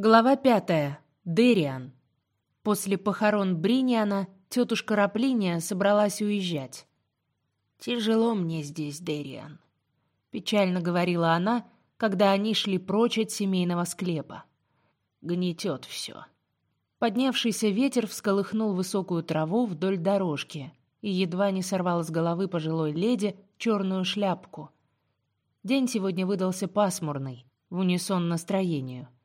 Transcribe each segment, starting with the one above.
Глава пятая. Дериан. После похорон Бриниана тетушка Раплиния собралась уезжать. «Тяжело мне здесь, Дериан», — печально говорила она, когда они шли прочь от семейного склепа. «Гнетет все». Поднявшийся ветер всколыхнул высокую траву вдоль дорожки и едва не сорвал с головы пожилой леди черную шляпку. День сегодня выдался пасмурный, в унисон настроению —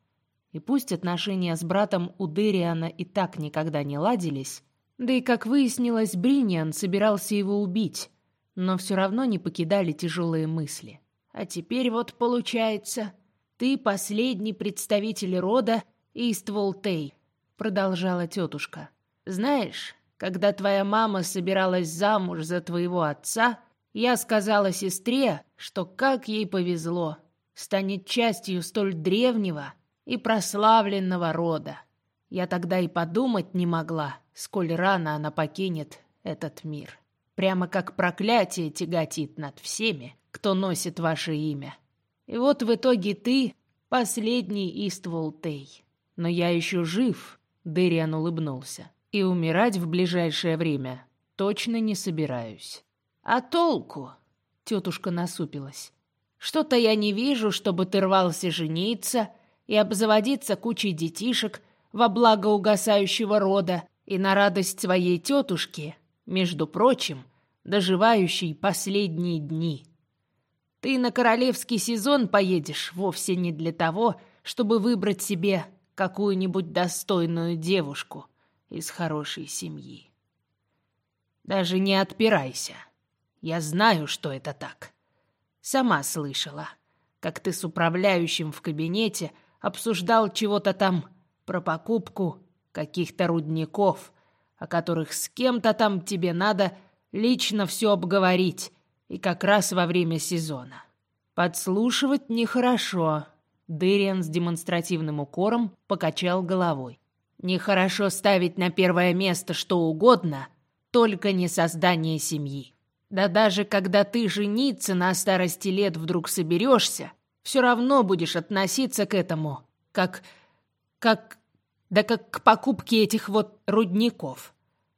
и пусть отношения с братом у Дериана и так никогда не ладились, да и, как выяснилось, Бриниан собирался его убить, но все равно не покидали тяжелые мысли. «А теперь вот получается, ты последний представитель рода Истволтей», — продолжала тетушка. «Знаешь, когда твоя мама собиралась замуж за твоего отца, я сказала сестре, что как ей повезло, станет частью столь древнего и прославленного рода. Я тогда и подумать не могла, сколь рано она покинет этот мир. Прямо как проклятие тяготит над всеми, кто носит ваше имя. И вот в итоге ты — последний Истволтей. Но я еще жив, — Дэриан улыбнулся, — и умирать в ближайшее время точно не собираюсь. А толку? Тетушка насупилась. Что-то я не вижу, чтобы ты рвался жениться — и обзаводиться кучей детишек во благо угасающего рода и на радость своей тетушки, между прочим, доживающей последние дни. Ты на королевский сезон поедешь вовсе не для того, чтобы выбрать себе какую-нибудь достойную девушку из хорошей семьи. Даже не отпирайся. Я знаю, что это так. Сама слышала, как ты с управляющим в кабинете обсуждал чего-то там про покупку каких-то рудников, о которых с кем-то там тебе надо лично все обговорить, и как раз во время сезона. Подслушивать нехорошо. Дыриан с демонстративным укором покачал головой. Нехорошо ставить на первое место что угодно, только не создание семьи. Да даже когда ты жениться на старости лет вдруг соберешься, все равно будешь относиться к этому как... как... да как к покупке этих вот рудников.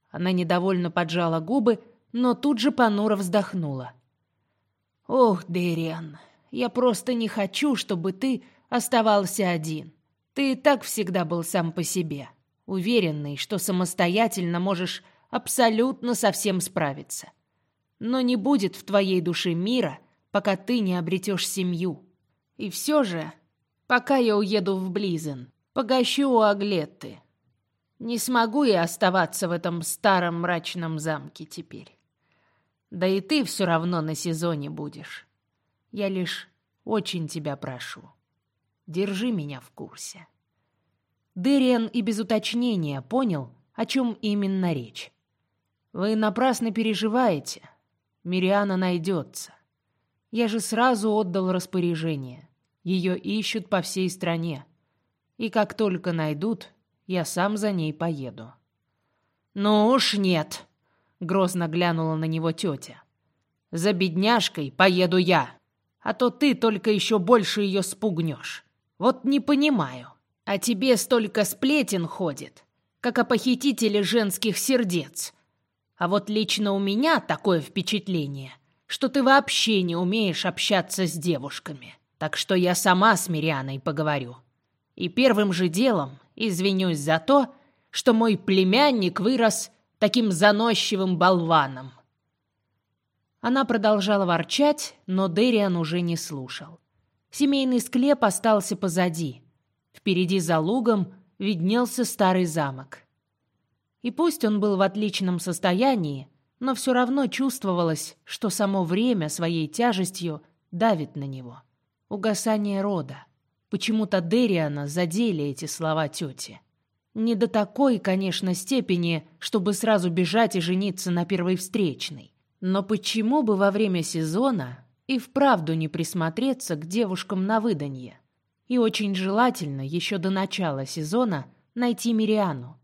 Она недовольно поджала губы, но тут же понуро вздохнула. «Ох, Дэриан, я просто не хочу, чтобы ты оставался один. Ты и так всегда был сам по себе, уверенный, что самостоятельно можешь абсолютно со всем справиться. Но не будет в твоей душе мира, пока ты не обретешь семью. И все же, пока я уеду в Близен, погощу у Аглетты. Не смогу я оставаться в этом старом мрачном замке теперь. Да и ты все равно на сезоне будешь. Я лишь очень тебя прошу. Держи меня в курсе. Дыриан и без уточнения понял, о чем именно речь. Вы напрасно переживаете. Мириана найдется. Я же сразу отдал распоряжение. Ее ищут по всей стране. И как только найдут, я сам за ней поеду. «Ну уж нет!» — грозно глянула на него тетя. «За бедняжкой поеду я, а то ты только еще больше ее спугнешь. Вот не понимаю, а тебе столько сплетен ходит, как о похитителе женских сердец. А вот лично у меня такое впечатление — что ты вообще не умеешь общаться с девушками. Так что я сама с Мирианой поговорю. И первым же делом извинюсь за то, что мой племянник вырос таким заносчивым болваном. Она продолжала ворчать, но Дериан уже не слушал. Семейный склеп остался позади. Впереди за лугом виднелся старый замок. И пусть он был в отличном состоянии, но все равно чувствовалось, что само время своей тяжестью давит на него. Угасание рода. Почему-то Дериана задели эти слова тети. Не до такой, конечно, степени, чтобы сразу бежать и жениться на первой встречной. Но почему бы во время сезона и вправду не присмотреться к девушкам на выданье? И очень желательно еще до начала сезона найти Мириану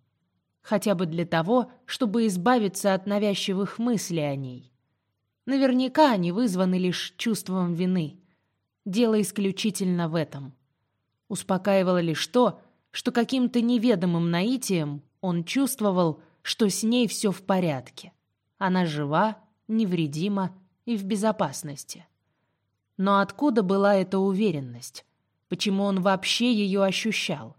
хотя бы для того, чтобы избавиться от навязчивых мыслей о ней. Наверняка они вызваны лишь чувством вины. Дело исключительно в этом. Успокаивало лишь то, что каким-то неведомым наитием он чувствовал, что с ней все в порядке. Она жива, невредима и в безопасности. Но откуда была эта уверенность? Почему он вообще ее ощущал?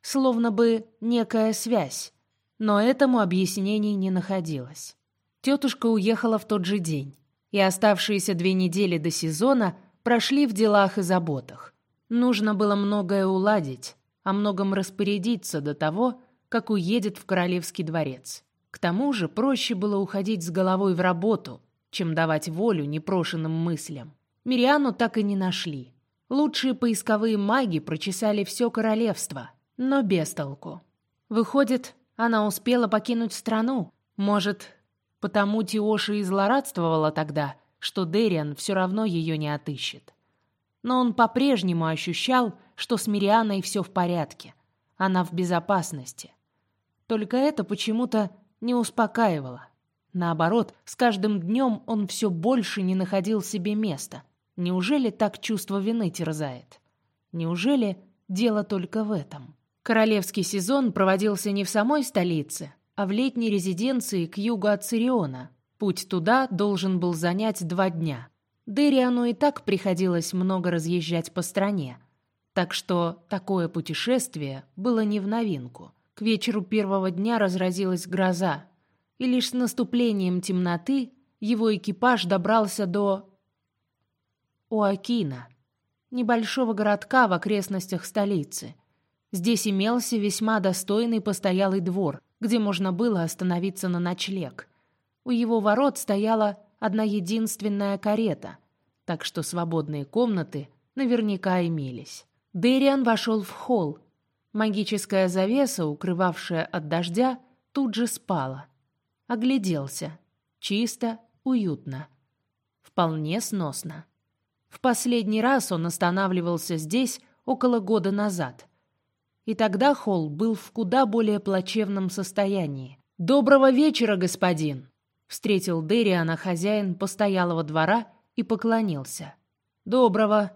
Словно бы некая связь. Но этому объяснений не находилось. Тетушка уехала в тот же день, и оставшиеся две недели до сезона прошли в делах и заботах. Нужно было многое уладить, о многом распорядиться до того, как уедет в королевский дворец. К тому же проще было уходить с головой в работу, чем давать волю непрошенным мыслям. Мириану так и не нашли. Лучшие поисковые маги прочесали все королевство, но без толку. Выходит, она успела покинуть страну. Может, потому Тиоша и злорадствовала тогда, что Дериан все равно ее не отыщет. Но он по-прежнему ощущал, что с Мирианой все в порядке. Она в безопасности. Только это почему-то не успокаивало. Наоборот, с каждым днем он все больше не находил себе места. Неужели так чувство вины терзает? Неужели дело только в этом? Королевский сезон проводился не в самой столице, а в летней резиденции к югу от Цириона. Путь туда должен был занять два дня. Дериану и так приходилось много разъезжать по стране, так что такое путешествие было не в новинку. К вечеру первого дня разразилась гроза, и лишь с наступлением темноты его экипаж добрался до Уакина, небольшого городка в окрестностях столицы. Здесь имелся весьма достойный постоялый двор, где можно было остановиться на ночлег. У его ворот стояла одна единственная карета, так что свободные комнаты наверняка имелись. Дэриан вошел в холл. Магическая завеса, укрывавшая от дождя, тут же спала. Огляделся. Чисто, уютно. Вполне сносно. В последний раз он останавливался здесь около года назад. И тогда холл был в куда более плачевном состоянии. «Доброго вечера, господин!» Встретил Дериана хозяин постоялого двора и поклонился. «Доброго!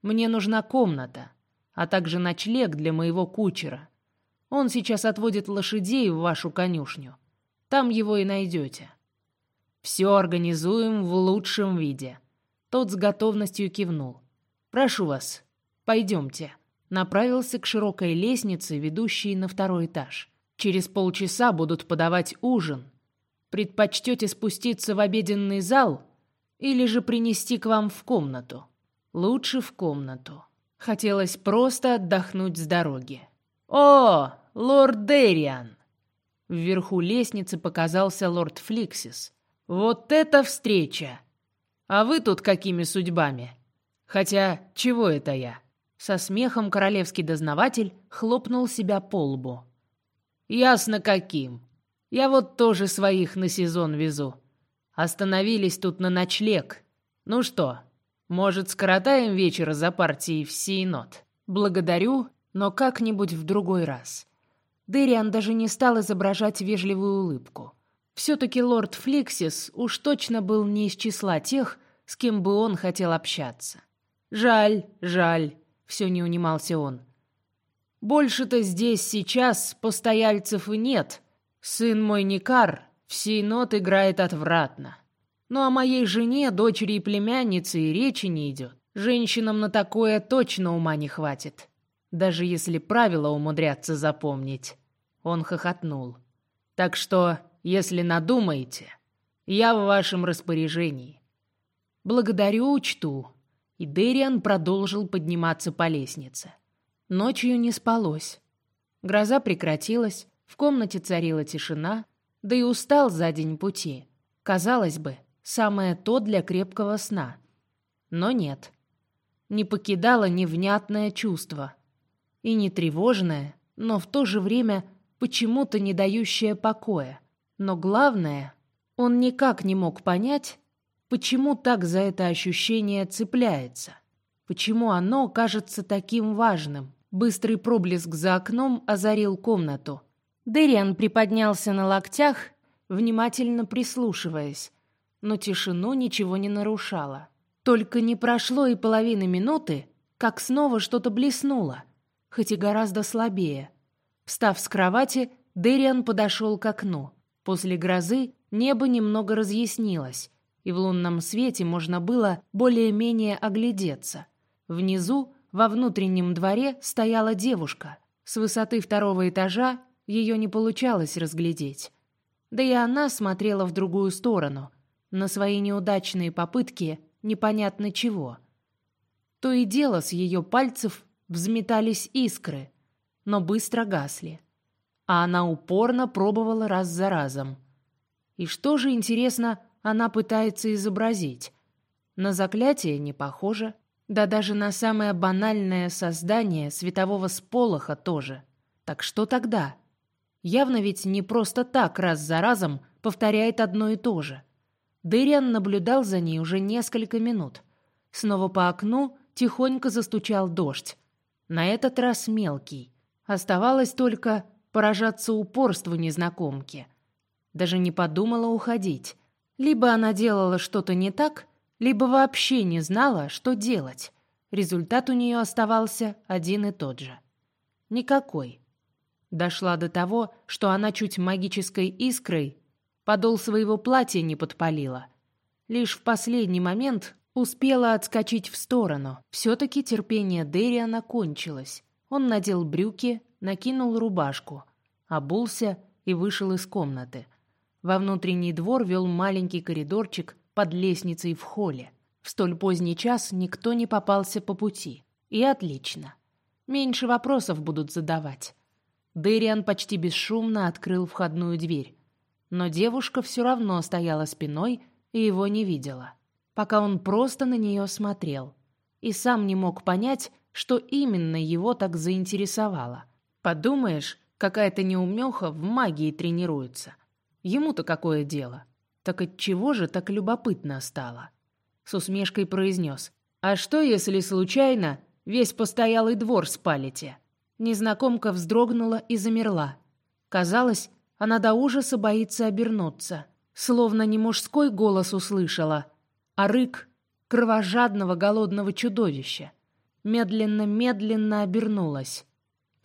Мне нужна комната, а также ночлег для моего кучера. Он сейчас отводит лошадей в вашу конюшню. Там его и найдете. Все организуем в лучшем виде. Тот с готовностью кивнул. Прошу вас, пойдемте. Направился к широкой лестнице, ведущей на второй этаж. Через полчаса будут подавать ужин. Предпочтете спуститься в обеденный зал или же принести к вам в комнату? Лучше в комнату. Хотелось просто отдохнуть с дороги. О, лорд Дериан! Вверху лестницы показался лорд Фликсис. «Вот это встреча! А вы тут какими судьбами? Хотя, чего это я?» Со смехом королевский дознаватель хлопнул себя по лбу. «Ясно каким. Я вот тоже своих на сезон везу. Остановились тут на ночлег. Ну что, может, скоротаем вечер за партией в Сейнот? Благодарю, но как-нибудь в другой раз. Дэриан даже не стал изображать вежливую улыбку. Все-таки лорд Фликсис уж точно был не из числа тех, с кем бы он хотел общаться. «Жаль, жаль», — все не унимался он. «Больше-то здесь сейчас постояльцев и нет. Сын мой Никар всей нот играет отвратно. Ну а моей жене, дочери и племяннице и речи не идет. Женщинам на такое точно ума не хватит даже если правила умудряться запомнить. Он хохотнул. Так что, если надумаете, я в вашем распоряжении. Благодарю, учту. И Дериан продолжил подниматься по лестнице. Ночью не спалось. Гроза прекратилась, в комнате царила тишина, да и устал за день пути. Казалось бы, самое то для крепкого сна. Но нет. Не покидало невнятное чувство — и не тревожное, но в то же время почему-то не дающее покоя. Но главное, он никак не мог понять, почему так за это ощущение цепляется, почему оно кажется таким важным. Быстрый проблеск за окном озарил комнату. Дэриан приподнялся на локтях, внимательно прислушиваясь, но тишину ничего не нарушало. Только не прошло и половины минуты, как снова что-то блеснуло — хоть и гораздо слабее. Встав с кровати, Дэриан подошел к окну. После грозы небо немного разъяснилось, и в лунном свете можно было более-менее оглядеться. Внизу, во внутреннем дворе, стояла девушка. С высоты второго этажа ее не получалось разглядеть. Да и она смотрела в другую сторону, на свои неудачные попытки непонятно чего. То и дело с ее пальцев взметались искры, но быстро гасли. А она упорно пробовала раз за разом. И что же, интересно, она пытается изобразить? На заклятие не похоже, да даже на самое банальное создание светового сполоха тоже. Так что тогда? Явно ведь не просто так раз за разом повторяет одно и то же. Дэриан наблюдал за ней уже несколько минут. Снова по окну тихонько застучал дождь. На этот раз мелкий. Оставалось только поражаться упорству незнакомки. Даже не подумала уходить. Либо она делала что-то не так, либо вообще не знала, что делать. Результат у нее оставался один и тот же. Никакой. Дошла до того, что она чуть магической искрой подол своего платья не подпалила. Лишь в последний момент успела отскочить в сторону. Все-таки терпение Дэриана кончилось. Он надел брюки, накинул рубашку, обулся и вышел из комнаты. Во внутренний двор вел маленький коридорчик под лестницей в холле. В столь поздний час никто не попался по пути. И отлично. Меньше вопросов будут задавать. Дэриан почти бесшумно открыл входную дверь. Но девушка все равно стояла спиной и его не видела. Пока он просто на нее смотрел. И сам не мог понять, что именно его так заинтересовало. Подумаешь, какая-то неумеха в магии тренируется. Ему-то какое дело? Так от чего же так любопытно стало? С усмешкой произнес. «А что, если случайно весь постоялый двор спалите?» Незнакомка вздрогнула и замерла. Казалось, она до ужаса боится обернуться. Словно не мужской голос услышала, а рык кровожадного голодного чудовища. Медленно-медленно обернулась.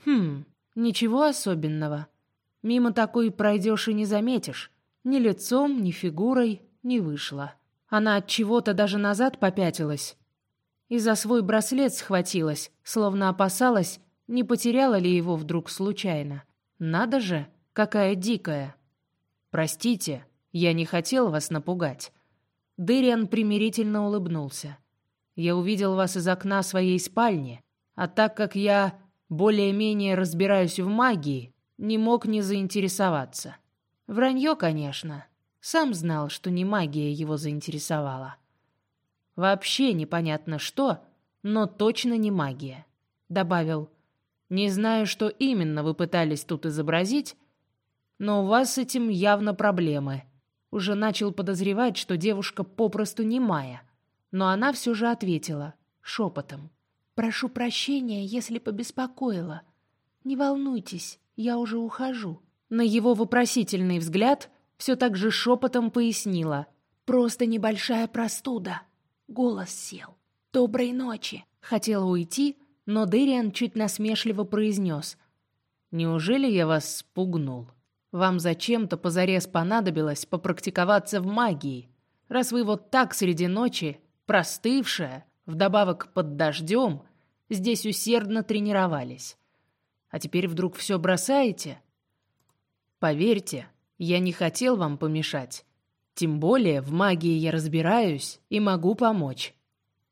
Хм, ничего особенного. Мимо такой пройдешь и не заметишь. Ни лицом, ни фигурой не вышла. Она от чего-то даже назад попятилась. И за свой браслет схватилась, словно опасалась, не потеряла ли его вдруг случайно. Надо же, какая дикая. Простите, я не хотел вас напугать. Дэриан примирительно улыбнулся. Я увидел вас из окна своей спальни, а так как я более-менее разбираюсь в магии, не мог не заинтересоваться. Вранье, конечно. Сам знал, что не магия его заинтересовала. Вообще непонятно что, но точно не магия. Добавил, не знаю, что именно вы пытались тут изобразить, но у вас с этим явно проблемы. Уже начал подозревать, что девушка попросту не Майя, но она все же ответила шепотом. «Прошу прощения, если побеспокоила. Не волнуйтесь, я уже ухожу». На его вопросительный взгляд все так же шепотом пояснила. «Просто небольшая простуда. Голос сел. Доброй ночи». Хотела уйти, но Дэриан чуть насмешливо произнес. «Неужели я вас спугнул? Вам зачем-то позарез понадобилось попрактиковаться в магии, раз вы вот так среди ночи, простывшая, вдобавок под дождем, здесь усердно тренировались. А теперь вдруг все бросаете? Поверьте, я не хотел вам помешать. Тем более в магии я разбираюсь и могу помочь».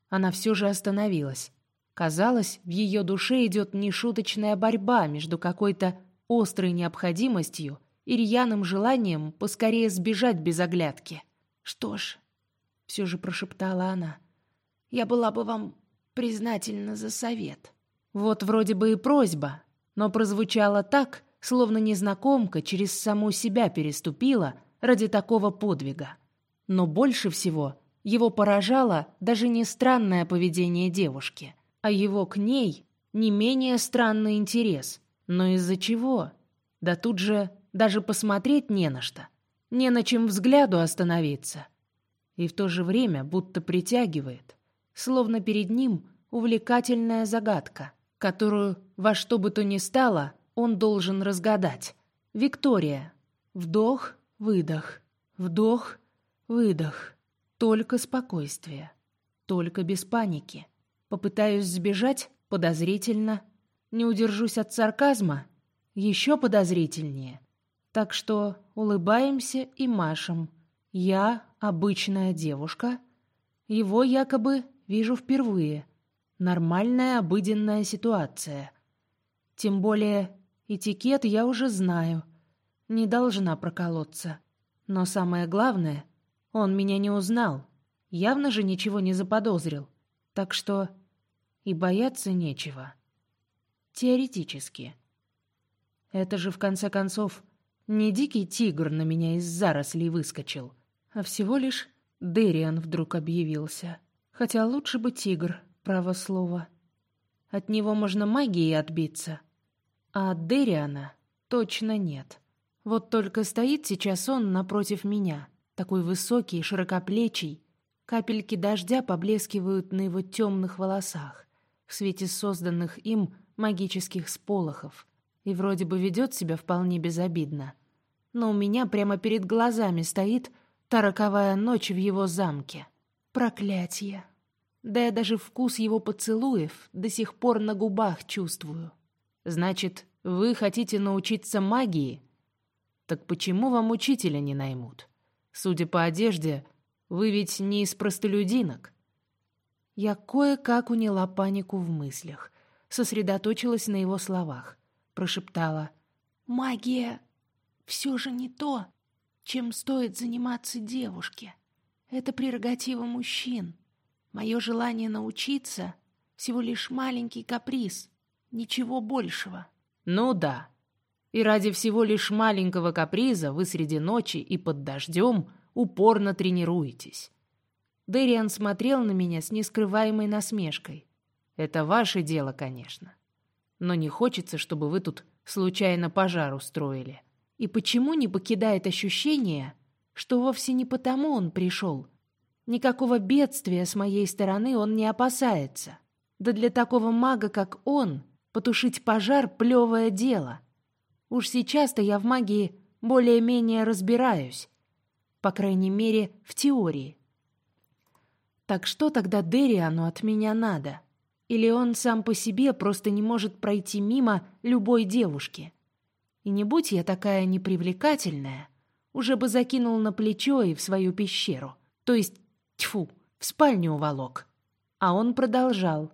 Она все же остановилась. Казалось, в ее душе идет нешуточная борьба между какой-то острой необходимостью и рьяным желанием поскорее сбежать без оглядки. «Что ж», — все же прошептала она, — «я была бы вам признательна за совет». Вот вроде бы и просьба, но прозвучало так, словно незнакомка через саму себя переступила ради такого подвига. Но больше всего его поражало даже не странное поведение девушки — а его к ней не менее странный интерес. Но из-за чего? Да тут же даже посмотреть не на что. Не на чем взгляду остановиться. И в то же время будто притягивает. Словно перед ним увлекательная загадка. Которую во что бы то ни стало он должен разгадать. Виктория. Вдох, выдох. Вдох, выдох. Только спокойствие. Только без паники. Попытаюсь сбежать подозрительно. Не удержусь от сарказма еще подозрительнее. Так что улыбаемся и машем. Я обычная девушка. Его якобы вижу впервые. Нормальная обыденная ситуация. Тем более этикет я уже знаю. Не должна проколоться. Но самое главное, он меня не узнал. Явно же ничего не заподозрил. Так что и бояться нечего. Теоретически. Это же, в конце концов, не дикий тигр на меня из зарослей выскочил, а всего лишь Дэриан вдруг объявился. Хотя лучше бы тигр, право слово. От него можно магией отбиться, а от Дэриана точно нет. Вот только стоит сейчас он напротив меня, такой высокий, широкоплечий. Капельки дождя поблескивают на его темных волосах в свете созданных им магических сполохов, и вроде бы ведет себя вполне безобидно. Но у меня прямо перед глазами стоит та роковая ночь в его замке. Проклятье! Да я даже вкус его поцелуев до сих пор на губах чувствую. Значит, вы хотите научиться магии? Так почему вам учителя не наймут? Судя по одежде, вы ведь не из простолюдинок. Я кое-как уняла панику в мыслях, сосредоточилась на его словах, прошептала. «Магия все же не то, чем стоит заниматься девушке. Это прерогатива мужчин. Мое желание научиться — всего лишь маленький каприз, ничего большего». «Ну да. И ради всего лишь маленького каприза вы среди ночи и под дождем упорно тренируетесь. Дэриан смотрел на меня с нескрываемой насмешкой. «Это ваше дело, конечно. Но не хочется, чтобы вы тут случайно пожар устроили». И почему не покидает ощущение, что вовсе не потому он пришел? Никакого бедствия с моей стороны он не опасается. Да для такого мага, как он, потушить пожар — плевое дело. Уж сейчас-то я в магии более-менее разбираюсь. По крайней мере, в теории. Так что тогда Дериану от меня надо? Или он сам по себе просто не может пройти мимо любой девушки? И не будь я такая непривлекательная, уже бы закинул на плечо и в свою пещеру. То есть, тьфу, в спальню уволок. А он продолжал.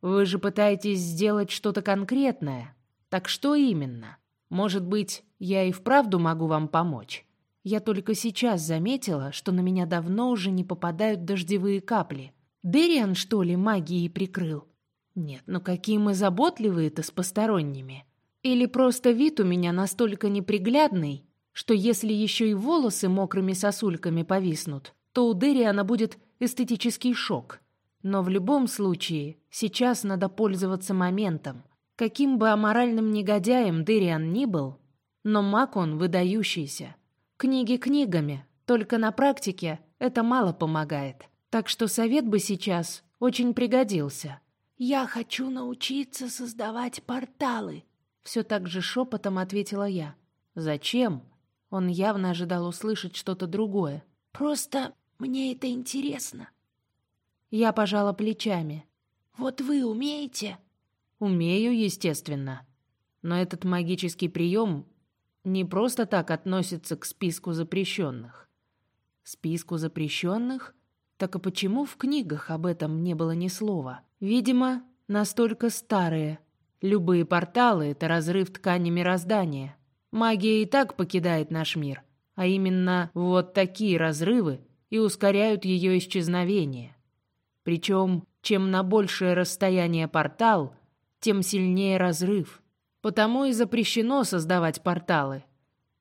«Вы же пытаетесь сделать что-то конкретное. Так что именно? Может быть, я и вправду могу вам помочь?» Я только сейчас заметила, что на меня давно уже не попадают дождевые капли. Дериан, что ли, магией прикрыл? Нет, ну какие мы заботливые-то с посторонними. Или просто вид у меня настолько неприглядный, что если еще и волосы мокрыми сосульками повиснут, то у Дериана будет эстетический шок. Но в любом случае, сейчас надо пользоваться моментом. Каким бы аморальным негодяем Дериан ни был, но маг он выдающийся. Книги книгами, только на практике это мало помогает. Так что совет бы сейчас очень пригодился. «Я хочу научиться создавать порталы», — все так же шепотом ответила я. «Зачем?» Он явно ожидал услышать что-то другое. «Просто мне это интересно». Я пожала плечами. «Вот вы умеете?» «Умею, естественно. Но этот магический прием не просто так относится к списку запрещенных. Списку запрещенных? Так и почему в книгах об этом не было ни слова? Видимо, настолько старые. Любые порталы — это разрыв ткани мироздания. Магия и так покидает наш мир, а именно вот такие разрывы и ускоряют ее исчезновение. Причем, чем на большее расстояние портал, тем сильнее разрыв — Потому и запрещено создавать порталы.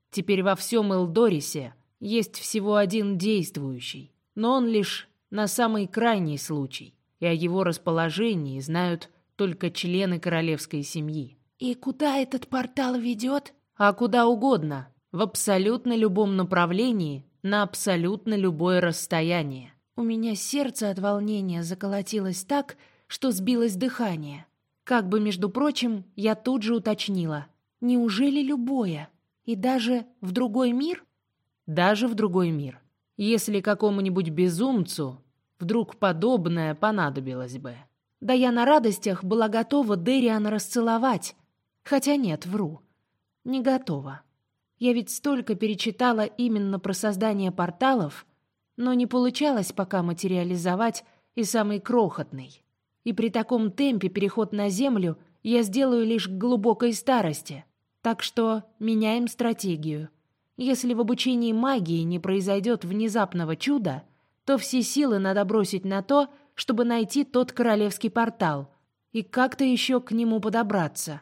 Теперь во всем Элдорисе есть всего один действующий, но он лишь на самый крайний случай, и о его расположении знают только члены королевской семьи. «И куда этот портал ведет?» «А куда угодно, в абсолютно любом направлении, на абсолютно любое расстояние». У меня сердце от волнения заколотилось так, что сбилось дыхание. Как бы, между прочим, я тут же уточнила. Неужели любое? И даже в другой мир? Даже в другой мир. Если какому-нибудь безумцу вдруг подобное понадобилось бы. Да я на радостях была готова Дериана расцеловать. Хотя нет, вру. Не готова. Я ведь столько перечитала именно про создание порталов, но не получалось пока материализовать и самый крохотный. И при таком темпе переход на Землю я сделаю лишь к глубокой старости. Так что меняем стратегию. Если в обучении магии не произойдет внезапного чуда, то все силы надо бросить на то, чтобы найти тот королевский портал и как-то еще к нему подобраться.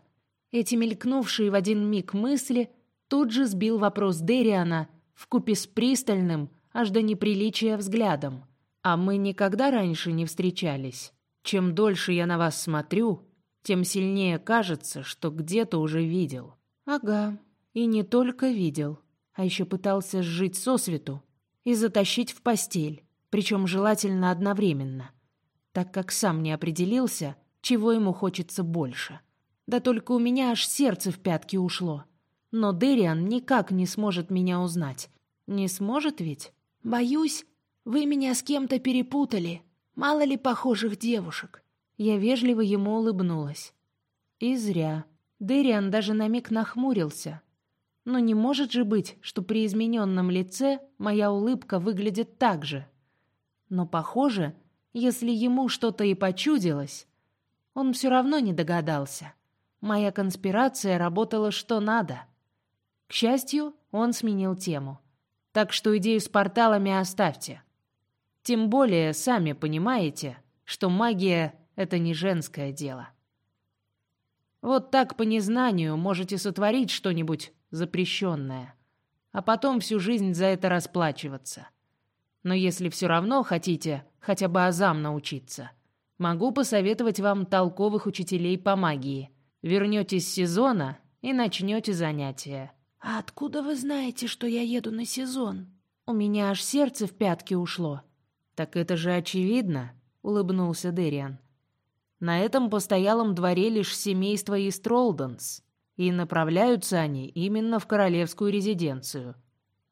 Эти мелькнувшие в один миг мысли тут же сбил вопрос Дериана вкупе с пристальным, аж до неприличия взглядом. А мы никогда раньше не встречались. Чем дольше я на вас смотрю, тем сильнее кажется, что где-то уже видел. Ага, и не только видел, а еще пытался сжить сосвету и затащить в постель, причем желательно одновременно, так как сам не определился, чего ему хочется больше. Да только у меня аж сердце в пятки ушло. Но Дериан никак не сможет меня узнать. Не сможет ведь? Боюсь, вы меня с кем-то перепутали. Мало ли похожих девушек. Я вежливо ему улыбнулась. И зря. Дэриан даже на миг нахмурился. Но не может же быть, что при измененном лице моя улыбка выглядит так же. Но похоже, если ему что-то и почудилось, он все равно не догадался. Моя конспирация работала что надо. К счастью, он сменил тему. Так что идею с порталами оставьте. Тем более, сами понимаете, что магия — это не женское дело. Вот так по незнанию можете сотворить что-нибудь запрещенное, а потом всю жизнь за это расплачиваться. Но если все равно хотите хотя бы азам научиться, могу посоветовать вам толковых учителей по магии. Вернетесь с сезона и начнете занятия. «А откуда вы знаете, что я еду на сезон?» У меня аж сердце в пятки ушло. «Так это же очевидно», — улыбнулся Дериан. «На этом постоялом дворе лишь семейство из Тролденс, и направляются они именно в королевскую резиденцию.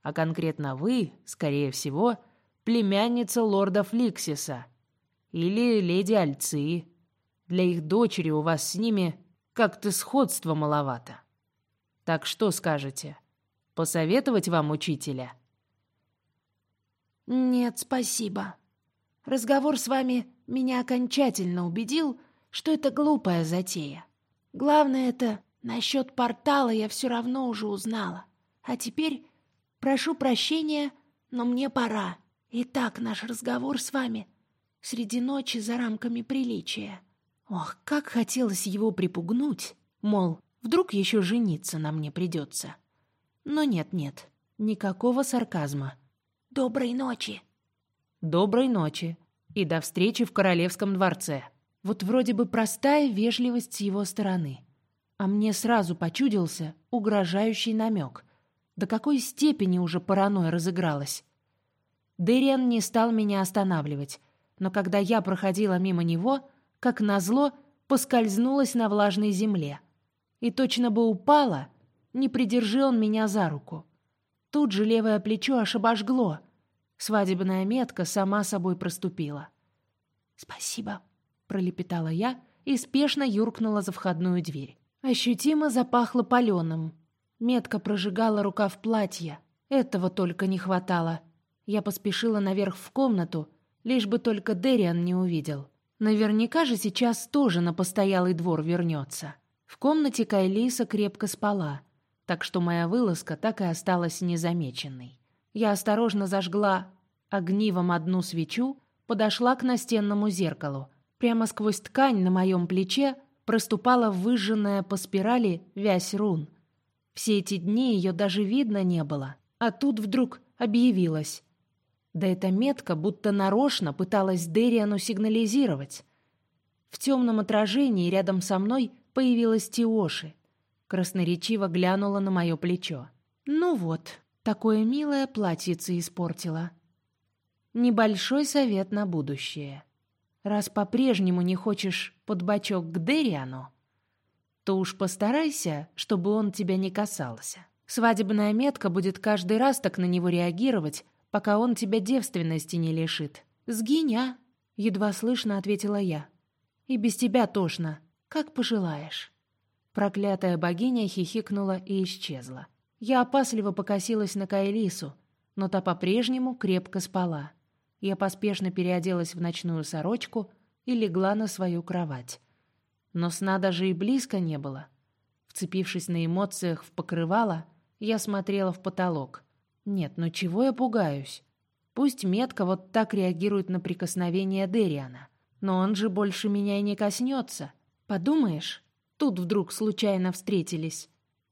А конкретно вы, скорее всего, племянница лорда Фликсиса или леди Альцы. Для их дочери у вас с ними как-то сходства маловато. Так что скажете? Посоветовать вам учителя?» «Нет, спасибо. Разговор с вами меня окончательно убедил, что это глупая затея. Главное это, насчет портала я все равно уже узнала. А теперь прошу прощения, но мне пора. Итак, наш разговор с вами среди ночи за рамками приличия. Ох, как хотелось его припугнуть, мол, вдруг еще жениться на мне придется. Но нет-нет, никакого сарказма. «Доброй ночи!» «Доброй ночи!» И до встречи в королевском дворце. Вот вроде бы простая вежливость с его стороны. А мне сразу почудился угрожающий намек. До какой степени уже паранойя разыгралась. Дэриан не стал меня останавливать, но когда я проходила мимо него, как назло, поскользнулась на влажной земле. И точно бы упала, не придержи он меня за руку. Тут же левое плечо аж обожгло. Свадебная метка сама собой проступила. «Спасибо», — пролепетала я и спешно юркнула за входную дверь. Ощутимо запахло паленым. Метка прожигала рукав платья. Этого только не хватало. Я поспешила наверх в комнату, лишь бы только Дериан не увидел. Наверняка же сейчас тоже на постоялый двор вернется. В комнате Кайлиса крепко спала — так что моя вылазка так и осталась незамеченной. Я осторожно зажгла огнивом одну свечу, подошла к настенному зеркалу. Прямо сквозь ткань на моем плече проступала выжженная по спирали вязь рун. Все эти дни ее даже видно не было, а тут вдруг объявилась. Да эта метка будто нарочно пыталась Дериану сигнализировать. В темном отражении рядом со мной появилась Тиоши — красноречиво глянула на мое плечо. «Ну вот, такое милое платьице испортила». Небольшой совет на будущее. Раз по-прежнему не хочешь под бочок к Дериану, то уж постарайся, чтобы он тебя не касался. Свадебная метка будет каждый раз так на него реагировать, пока он тебя девственности не лишит. Сгинь, а? Едва слышно ответила я. И без тебя тошно, как пожелаешь. Проклятая богиня хихикнула и исчезла. Я опасливо покосилась на Кайлису, но та по-прежнему крепко спала. Я поспешно переоделась в ночную сорочку и легла на свою кровать. Но сна даже и близко не было. Вцепившись на эмоциях в покрывало, я смотрела в потолок. Нет, ну чего я пугаюсь? Пусть метка вот так реагирует на прикосновение Дериана. Но он же больше меня и не коснется. Подумаешь, тут вдруг случайно встретились.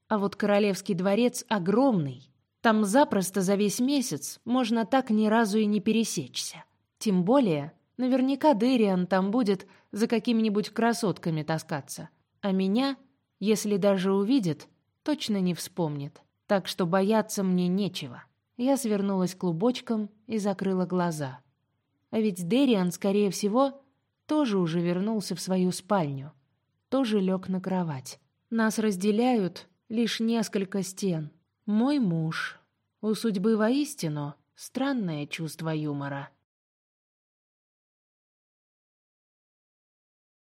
А вот королевский дворец огромный. Там запросто за весь месяц можно так ни разу и не пересечься. Тем более, наверняка Дэриан там будет за какими-нибудь красотками таскаться. А меня, если даже увидит, точно не вспомнит. Так что бояться мне нечего. Я свернулась клубочком и закрыла глаза. А ведь Дэриан, скорее всего, тоже уже вернулся в свою спальню. Тоже лег на кровать. Нас разделяют лишь несколько стен — мой муж. У судьбы воистину странное чувство юмора.